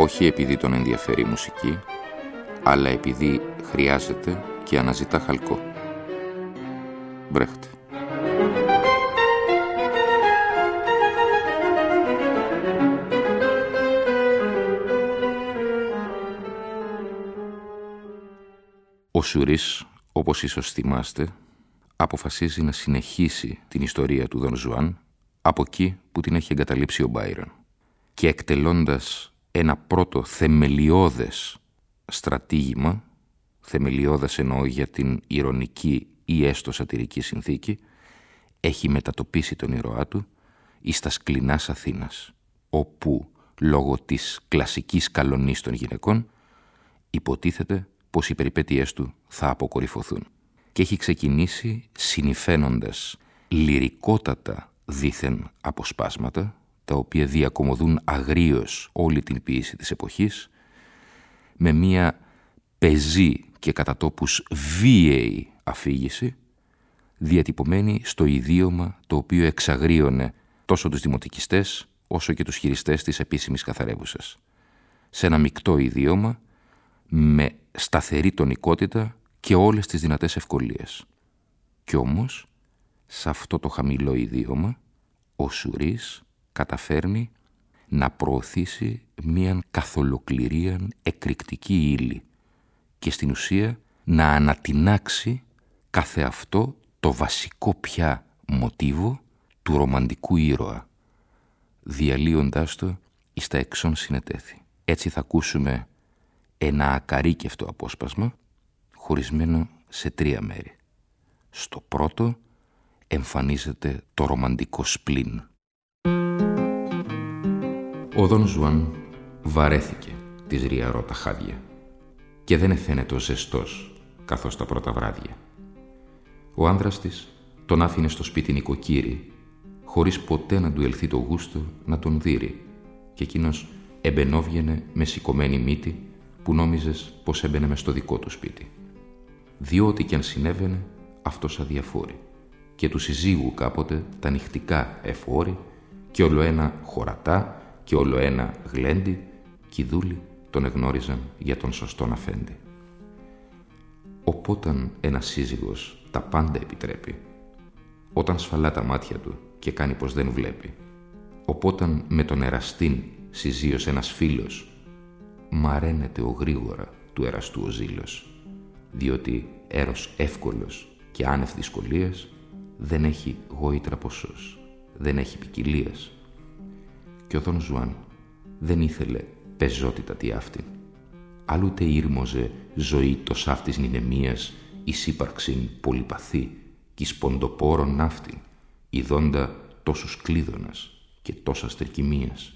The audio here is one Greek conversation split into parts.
όχι επειδή τον ενδιαφέρει η μουσική, αλλά επειδή χρειάζεται και αναζητά χαλκό. Μπρέχτε. Ο Σουρίς, όπως ίσως θυμάστε, αποφασίζει να συνεχίσει την ιστορία του Δον Ζουάν από εκεί που την έχει εγκαταλείψει ο Μπάιρον και εκτελώντας ένα πρώτο θεμελιώδες στρατήγημα, θεμελιώδες εννοώ για την ειρωνική ή έστω σατυρική συνθήκη, έχει μετατοπίσει τον ήρωά του εις τας κλεινάς Αθήνας, όπου λόγω της κλασικής καλονής των γυναικών υποτίθεται πως οι περιπέτειές του θα αποκορυφωθούν. Και έχει ξεκινήσει συνηφαίνοντας λυρικότατα δήθεν αποσπάσματα, τα οποία διακομωδούν αγρίως όλη την ποιήση της εποχής, με μία πεζή και κατά τόπους βίαιη αφήγηση, διατυπωμένη στο ιδίωμα το οποίο εξαγρίωνε τόσο τους δημοτικιστές όσο και τους χειριστές της επίσημης καθαρεύουσας. Σε ένα μεικτό ιδίωμα, με σταθερή τονικότητα και όλες τις δυνατές ευκολίες. Κι όμως, σε αυτό το χαμηλό ιδίωμα, ο Σουρίς καταφέρνει να προωθήσει μίαν καθολοκληρίαν εκρηκτική ύλη και στην ουσία να ανατινάξει κάθε αυτό το βασικό πια μοτίβο του ρομαντικού ήρωα, διαλύοντάς το εις τα εξ ων συνετέθη. Έτσι θα ακούσουμε ένα ακαρύκευτο απόσπασμα, χωρισμένο σε τρία μέρη. Στο πρώτο εμφανίζεται το ρομαντικό σπλιν. Ο Δον Ζουάν βαρέθηκε τις ριαρότα χάδια και δεν εφαίνετο ζεστός καθώς τα πρώτα βράδια. Ο άνδρας της τον άφηνε στο σπίτι νοικοκύρη χωρίς ποτέ να του ελθεί το γούστο να τον δείρει και εκείνος εμπενόβγαινε με σηκωμένη μύτη που νόμιζες πως έμπαινε μες στο δικό του σπίτι. Διότι κι αν συνέβαινε αυτός αδιαφόρη και του συζύγου κάποτε τα νυχτικά εφόρη και όλο ένα χωρατά και όλο ένα γλέντι κι οι δούλοι τον εγνώριζαν για τον σωστόν αφέντη. Οπότε ένας σύζυγος τα πάντα επιτρέπει, όταν σφαλά τα μάτια του και κάνει πως δεν βλέπει, οπότε με τον εραστήν συζεί ως ένας φίλος, μαραίνεται ογρήγορα του εραστού ο ζήλος, διότι έρως εύκολος και άνευ δυσκολίας δεν έχει γόητρα ποσώς, δεν έχει ποικιλία. Και ο Δον Ζουάν δεν ήθελε πεζότητα τι αυτήν. Άλλοτε ήρμοζε ζωή το σάφτης νηνεμίας εις ύπαρξην πολυπαθή κι σποντοπόρων ναύτην, ειδώντα τόσους κλείδωνας και τόσας στερκυμίας.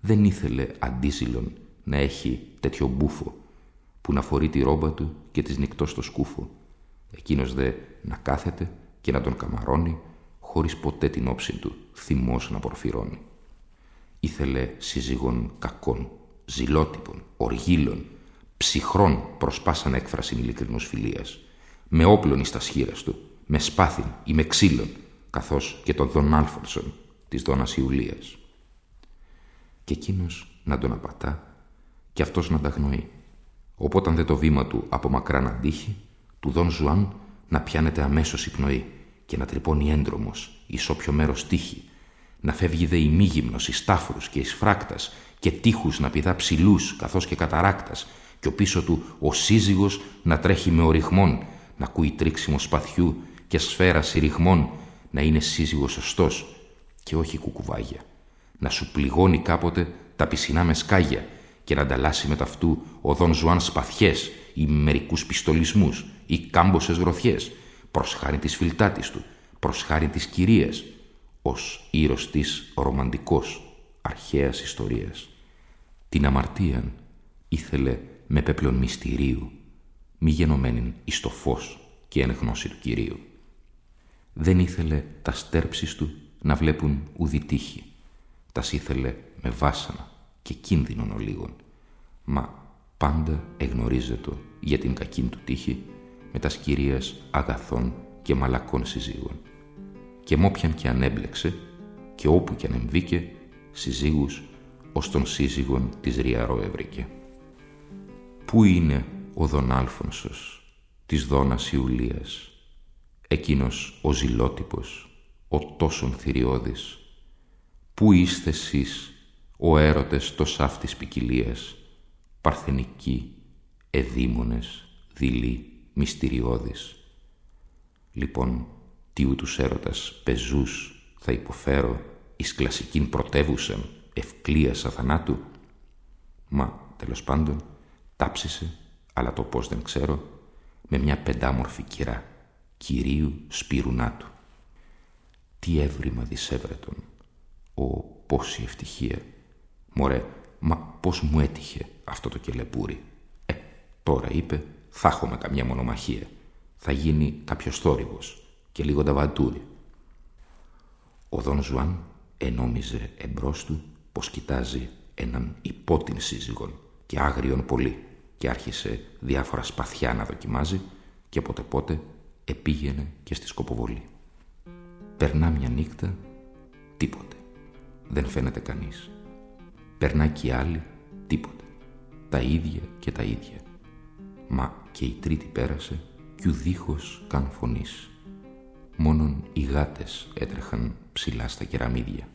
Δεν ήθελε αντίζηλον να έχει τέτοιο μπούφο που να φορεί τη ρόμπα του και της νυχτός στο σκούφο. Εκείνος δε να κάθεται και να τον καμαρώνει χωρίς ποτέ την όψη του θυμός να πορφυρώνει. Ήθελε σύζυγον κακόν, ζηλότυπον, οργίλον, ψυχρόν προς πάσαν έκφραση ειλικρινούς φιλίας, με όπλον εις τας χείρας του, με σπαθίν ή με ξύλον, καθώς και τον Δον Άλφονσον της Δόνας Ιουλίας. Και εκείνος να τον απατά και αυτός να τ' αγνοεί. Οπότε δε το βήμα του από μακρά να αντήχει, του Δον Ζουάν να πιάνεται αμέσως η πνοή και να τρυπώνει έντρομος εις όποιο μέρος τύχει, να φεύγει δε ημίγυμνος εις τάφρους και εις φράκτας και τείχους να πηδά ψηλούς καθώς και καταράκτας και οπίσω του ο σύζυγος να τρέχει με ωρυγμόν, να ακούει τρίξιμο σπαθιού και σφαίρας συριγμόν, να είναι σύζυγος σωστός και όχι κουκουβάγια, να σου πληγώνει κάποτε τα πισινά με σκάγια και να ανταλλάσσει μετ' αυτού ο Δον Ζουάν σπαθιές ή μερικούς πιστολισμούς ή κάμποσες γροθιές. Προς χάρη της φιλτάτης του, προς χάρη της κυρίας, ως ήρος της ρομαντικός αρχαίας ιστορίας. την αμαρτίαν ήθελε με πέπλον μυστηρίου, μη γενομένην εις το φως και εν γνώση του Κυρίου. Δεν ήθελε τα στέρψεις του να βλέπουν ουδή τύχη. Τας ήθελε με βάσανα και κίνδυνον ολίγων. Μα πάντα εγνωρίζεται για την κακή του τύχη με τας κυρίας αγαθών και μαλακών συζύγων. Και μ' όποιαν και ανέμπλεξε και όπου και αν εμβήκε συζύγους ως των σύζυγων της Ριαρό έβρικε. Πού είναι ο Δον Άλφωνσος της Δόνας Ιουλίας, εκείνος ο ζηλότυπος, ο τόσον θηριώδης, πού είστε εσείς ο έρωτες το σάφτης ποικιλίας, παρθενικοί, εδήμονες, δειλοί, μυστηριώδης. Λοιπόν, τι ούτους έρωτας πεζούς θα υποφέρω εις κλασικήν πρωτεύουσαν ευκλίας αθανάτου; Μα, τέλος πάντων, τάψισε, αλλά το πώς δεν ξέρω, με μια πεντάμορφη κυρά, κυρίου Σπυρουνάτου. Τι εύρημα δυσεύρετον, ω πόση ευτυχία. Μωρέ, μα πώς μου έτυχε αυτό το κελεπούρι. Ε, τώρα είπε, θα έχουμε καμιά μονομαχία. Θα γίνει κάποιος θόρυβος και λίγο ταβαντούρι. Ο Δον Ζουάν ενόμιζε εμπρός του πως κοιτάζει έναν ιππότην σύζυγον και άγριον πολύ και άρχισε διάφορα σπαθιά να δοκιμάζει και πότε πότε επήγαινε και στη σκοποβολή. Περνά μια νύχτα, τίποτε. Δεν φαίνεται κανείς. Περνά και η άλλη, τίποτε. Τα ίδια και τα ίδια. Μα και η τρίτη πέρασε κι ουδήχως καν φωνής. Μόνον οι γάτες έτρεχαν ψηλά στα κεραμίδια.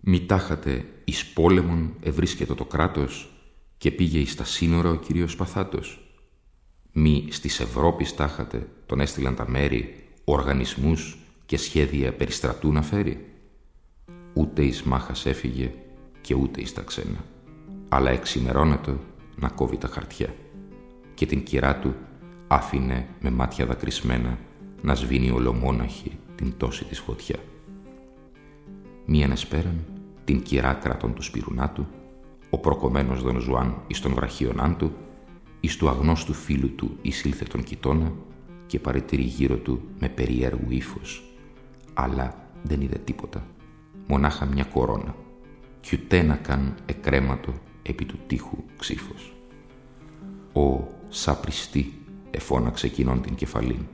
Μη τάχατε εις πόλεμον ευρίσκεται το κράτος και πήγε εις τα σύνορα ο Κύριος Παθάτος. Μη στις Ευρώπης τάχατε τον έστειλαν τα μέρη, οργανισμούς και σχέδια περιστρατού να φέρει. Ούτε εις μάχας έφυγε και ούτε εις τα ξένα, αλλά εξημερώνεται να κόβει τα χαρτιά και την κυρά του άφηνε με μάτια δακρυσμένα να σβήνει ολομόναχη την τόση της φωτιά. Μίαν εσπέραν την κυρά κρατών του σπιρουνάτου, ο προκομμένος Δον Ζουάν εις τον βραχίονάν του, εις του αγνώστου φίλου του εισήλθε τον κοιτώνα και παρετηρεί γύρω του με περίεργον ύφος. Αλλά δεν είδε τίποτα, μονάχα μια κορώνα κι ούτ' ένα καν εκρέματο επί του τοίχου ξίφος. «Ω sapristi» εφώναξε κινών την κεφαλήν.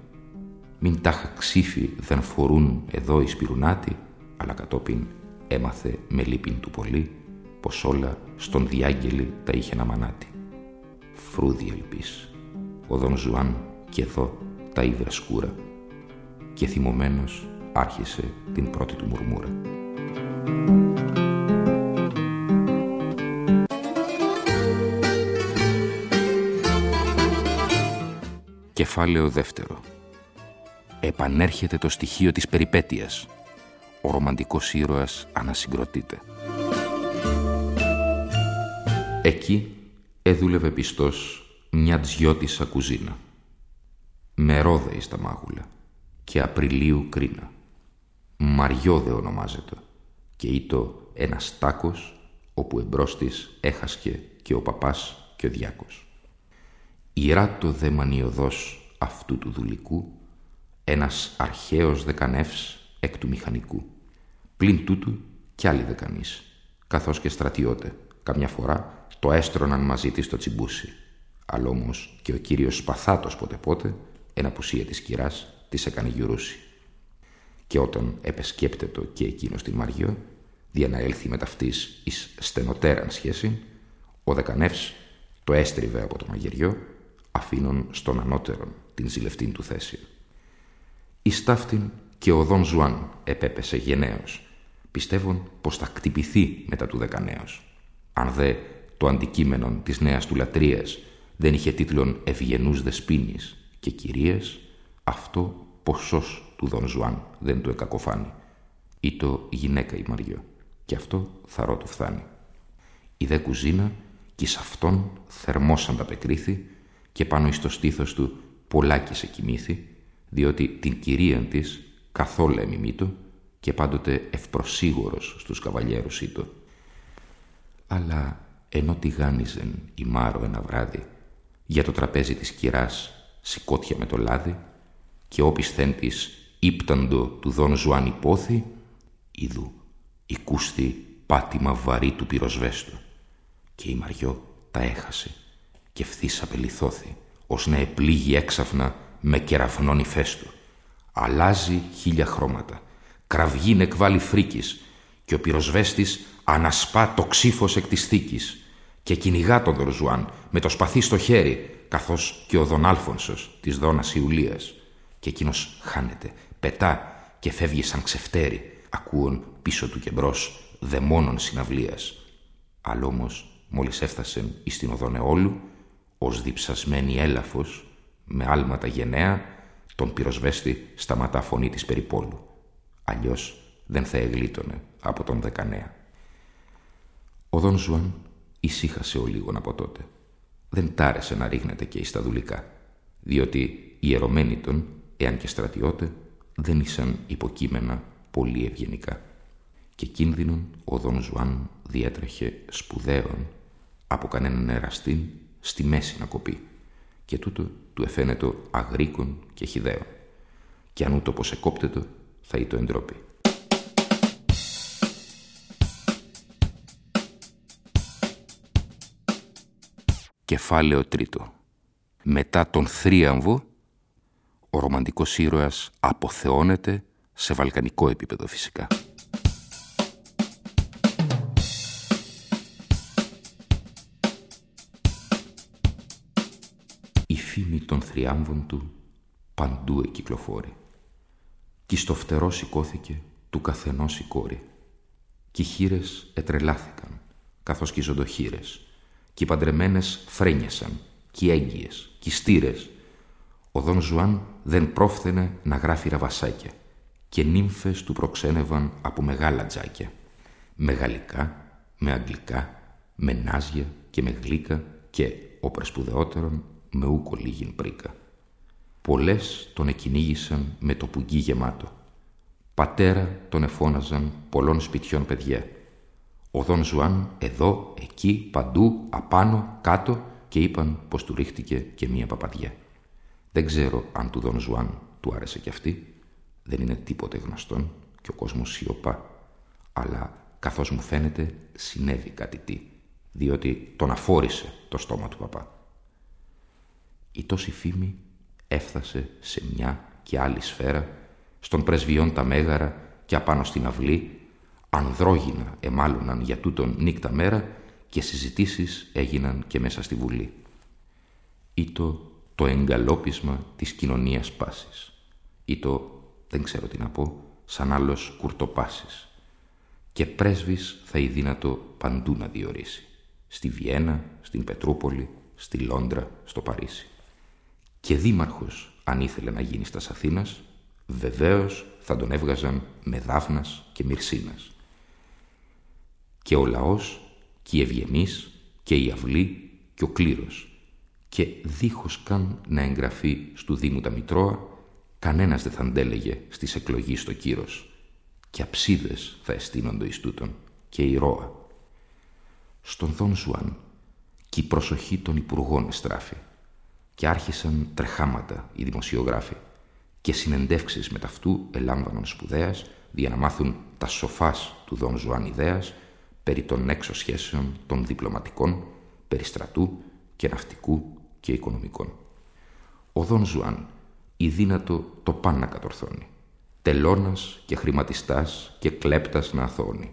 «Μην τάχα ξίφη δεν φορούν εδώ οι σπιρουνάτοι» αλλά κατόπιν έμαθε με λύπην του πολύ πως όλα στον Διάγγελη τα είχεν αμανάτι. Φρούδη ελπίς, ο Δον Ζουάν και εδώ τα ηύρε σκούρα και θυμωμένος άρχισε την πρώτη του μουρμούρα. Κεφάλαιο δεύτερο Επανέρχεται το στοιχείο της περιπέτειας ο ρομαντικός ήρωας ανασυγκροτείται. Εκεί έδουλευε πιστός μια τζιώτισσα κουζίνα. Με ρόδεη στα μάγουλα και Απριλίου κρίνα. Μαριώδε ονομάζεται και ήτο ένας τάκος όπου εμπρός της έχασκε και ο παπάς και ο διάκος. Ηράτο δε μανιωδός αυτού του δουλικού ένας αρχαίος δεκανεύς εκ του μηχανικού. Πλην τούτου κι άλλοι δε κανείς, καθώς και στρατιώτε. Καμιά φορά το έστρωναν μαζί της το τσιμπούσι. Αλλά όμως και ο κύριος Σπαθάτος πότε πότε, εν απουσία της κυράς, της έκανε γιουρούσι. Και όταν επεσκέπτετο και εκείνος την Μαριό, δια να έλθει με ταυτής εις στενοτέραν σχέση, ο δεκανεύς το έστριβε από το μαγειριό, αφήνων στον ανώτερον την ζηλευτήν του θέση. Εις ταύτην και ο Δον Ζουάν επέπεσε γενναίως, πιστεύων πως θα κτυπηθεί μετά του δεκανέως. Αν δε το αντικείμενο της νέας του λατρείας δεν είχε τίτλον «Ευγενούς δεσπίνης» και κυρίας, αυτό ποσώς του Δον Ζουάν δεν του εκακοφάνη. Ήτο γυναίκα η Μαριό. Και αυτό θαρό του φθάνει. Η δε κουζίνα κι εις αυτόν θερμός ανταπεκρίθη και πάνω εις το στήθος του πολλάκι σε κοιμήθη, διότι την κυρία της καθόλου εμιμήτω και πάντοτε ευπροσίγωρος στους καβαλιέρους ήτο. Αλλά ενώ τηγάνιζεν η Μάρο ένα βράδυ για το τραπέζι της κυράς σηκώτια με το λάδι και όπισθεν της ίπταντο του Δον Ζουάν οι πόθοι, ιδού ηκούσθη πάτημα βαρύ του πυροσβέστου και η Μαριό τα έχασε και ευθύς απελιθώθη ως να επλήγη έξαφνα με κεραυνόν ηφαίστου. Αλλάζει χίλια χρώματα, κραυγήν εκβάλλει φρίκης και ο πυροσβέστης ανασπά το ξίφος εκ της θήκης και κυνηγά τον Δον με το σπαθί στο χέρι καθώς και ο Δον Άλφονσος της Δόνας Ιουλίας και εκείνος χάνεται, πετά και φεύγει σαν ξεφτέρι ακούων πίσω του και μπρος δαιμόνων συναυλίας. Αλλά όμως μόλις έφτασε εις την οδόν Αιόλου ως διψασμένη έλαφος με άλματα γενναία τον πυροσβέστη σταματά φωνή της περιπόλου. Αλλιώς δεν θα εγλίτωνε από τον δεκανέα. Ο Δον Ζουάν ησύχασε ολίγον από τότε. Δεν τ' άρεσε να ρίχνεται και στα δουλικά, διότι οι ερωμένοι των, εάν και στρατιώται, δεν ήσαν υποκείμενα πολύ ευγενικά. Και κίνδυνον ο Δον Ζουάν διέτρεχε σπουδαίον από κανέναν εραστήν στη μέση να κοπεί και τούτο του εφαίνετο αγροίκον και χυδαίον και αν ούτω πως εκόπτετο θα ήτο εντροπή. Κεφάλαιο τρίτο. Μετά τον θρίαμβο, ο ρομαντικός ήρωας αποθεώνεται σε βαλκανικό επίπεδο φυσικά. Φήμη των θριάμβων του παντού εκυκλοφόρει. Κι στο φτερό σηκώθηκε του καθενός η κόρη. Κι οι χήρες ετρελάθηκαν, καθώς κι οι ζωντοχήρες και οι παντρεμένες φρένιασαν, και οι έγκυες, και οι στείρες. Ο Δον Ζουάν δεν πρόφθαινε να γράφει ραβασάκια και νύμφες του προξένευαν από μεγάλα τζάκια. Με γαλλικά, με αγγλικά, με νάζια και με γλύκα και, όπερ σπουδαιότερον, με ουκ ολίγην προίκα. Πολλές τον εκυνήγησαν με το πουγγί γεμάτο. Πατέρα τον εφώναζαν πολλών σπιτιών παιδιά ο Δον Ζουάν εδώ, εκεί, παντού, απάνω, κάτω και είπαν πως του ρίχτηκε και μία παπαδιά. Δεν ξέρω αν του Δον Ζουάν του άρεσε κι αυτή. Δεν είναι τίποτε γνωστόν και ο κόσμος σιωπά. Αλλά καθώς μου φαίνεται συνέβη κάτι τι, διότι τον αφόρισε το στόμα του παπά. Η τόση φήμη έφτασε σε μια και άλλη σφαίρα, στον πρεσβειόν τα μέγαρα και απάνω στην αυλή ανδρόγυνα εμάλωναν για τούτον νύκτα μέρα και συζητήσεις έγιναν και μέσα στη Βουλή. Ήτο το εγκαλόπισμα της κοινωνίας πάσης. Ήτο, δεν ξέρω τι να πω, σαν άλλος κουρτοπάσης. Και πρέσβης θα δύνατο παντού να διορίσει. Στη Βιέννα, στην Πετρούπολη, στη Λόντρα, στο Παρίσι. Και δήμαρχος, αν ήθελε να γίνει στα Αθήνας, βεβαίως θα τον έβγαζαν με Δάφνας και Μυρσίνας. Και ο λαός και οι ευγενείς και η αυλή και ο κλήρος. Και δίχως καν να εγγραφεί στου Δήμου τα Μητρώα κανένας δεν θα αντέλεγε στις εκλογής στο κύρος. Και αψίδες θα εστίνονται εις τούτον και ηρώα. Στον Δον Ζουάν και η προσοχή των υπουργών εστράφη και άρχισαν τρεχάματα οι δημοσιογράφοι και συνεντεύξεις μετ' αυτού ελάμβανον σπουδαίας για να μάθουν τας σοφάς του Δον Ζουάν ιδέας περί των έξω σχέσεων των διπλωματικών, περί στρατού και ναυτικού και οικονομικών. Ο Δον Ζουάν, ηδύνατο το παν να κατορθώνει. Τελώνας και χρηματιστάς και κλέπτας να αθώνει.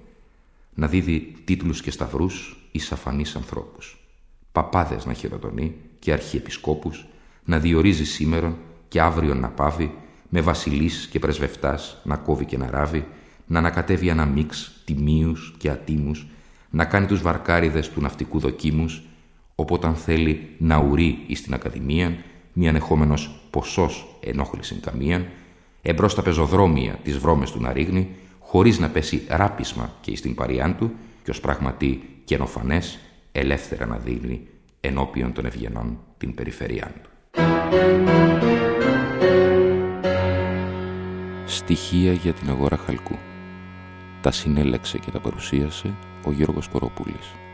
Να δίδει τίτλους και σταυρούς εις αφανείς ανθρώπους. Παπάδες να χειροτονεί και αρχιεπισκόπους, να διορίζει σήμερον και αύριο να πάβει, με βασιλείς και πρεσβευτάς να κόβει και να ράβει, να ανακατεύει ένα μίξ τιμίους και ατίμους, να κάνει τους βαρκάριδες του ναυτικού δοκίμους, οπότε θέλει να ουρεί εις την Ακαδημία, μη ανεχόμενος ποσός ενόχλησιν καμίαν, εμπρός στα πεζοδρόμια της βρώμες του να ρίχνει, χωρίς να πέσει ράπισμα και εις την παριάν του και ως πραγματί καινοφανές ελεύθερα να δίνει ενώπιον των ευγενών την περιφερειά του. Στοιχεία για την αγορά χαλκού. Τα συνέλεξε και τα παρουσίασε ο Γιώργος Κοροπούλης.